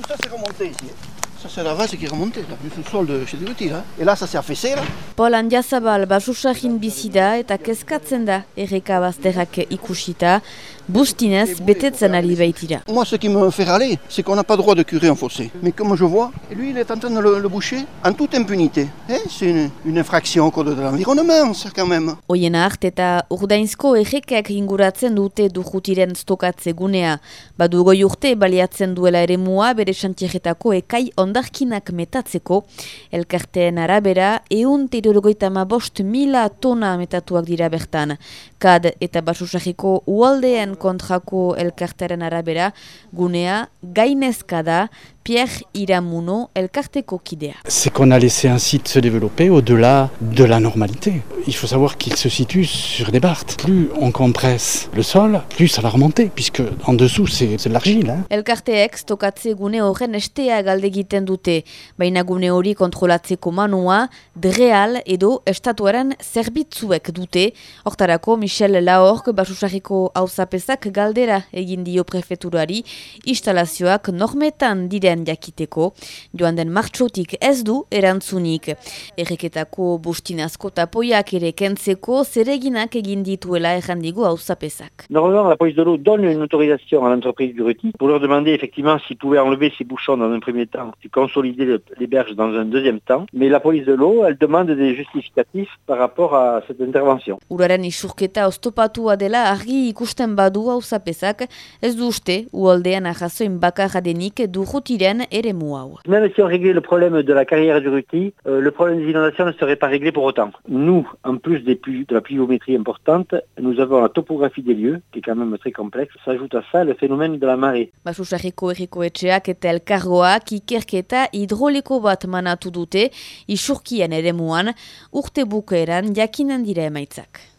tout ça s'est remonté ici. Ça c'est la vase qui est remontée, là, du sous-sol de chez Duruti, là. Et là, ça s'est affaissé, là. Paul Andiazabal basusagin bizi da eta kezkatzen da erreka bazterrak ikusita, bustinez betetzen ari baitira. Moi, ce qui me fait râler, c'est qu'on n'a pas droit de curer un fossé. Mais comme je vois, lui, il est en train de le, le boucher en toute impunité. Eh, c'est une, une infraction au code de l'environnement, ça, quand même. Oien art eta urdainzko errekak inguratzen dute dujutiren stokatze gunea. Badu goi urte baliatzen duela ere mua bere xantierretako ekai ondarkinak metatzeko. Elkarteen arabera, eun terorogoita ma bost mila tona metatuak dira bertan. Kad eta basusajiko ualdean kontrako elkarteren arabera, gunea gainezka da Pierre Iramuno elkarteko kidea. C'est qu'on a laissé un site se développer au-delà de la normalité. Il faut savoir qu'il se situe sur des barthes. Plus on compresse le sol, plus ça va remonter, puisque en dessous c'est de l'argile. Hein. Elkarteek stokatze gune horren estea galdegiten dute, baina gune hori kontrolatzeko manua, dreal edo estatuaren zerbitzuek dute. Hortarako Michel Laork basusarriko hauzapezak galdera egin dio prefeturari, instalazioak normetan diren jakiteko, joan den martxotik ez du erantzunik. Erreketako bustinazko tapoiak ere kentzeko zereginak egin dituela errandigo hauzapezak. Normalement, la police de l'eau donne une autorisation à l'entreprise du Ruti pour leur demander effectivement s'ils pouvaient enlever ces bouchons dans un premier temps et consolider le- les berges dans un deuxième temps. Mais la police de l'eau, elle demande des justificatifs par rapport à cette intervention. Uraren isurketa oztopatua dela argi ikusten badu hauzapezak, ez du uste ualdean ahazoin bakarra denik durutiren ere hau. Même si on réglait le problème de la carrière du Ruti, euh, le problème des inondations ne serait pas réglé pour autant. Nous, en plus des pluies- de la pluviométrie importante, nous avons la topographie des lieux, qui est quand même très complexe. S'ajoute à ça le phénomène de la marée. Basusarriko erriko etxeak eta elkargoak ikerketa hidroliko bat manatu dute isurkien ere urte bukeran jakinen dira emaitzak.